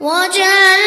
我觉。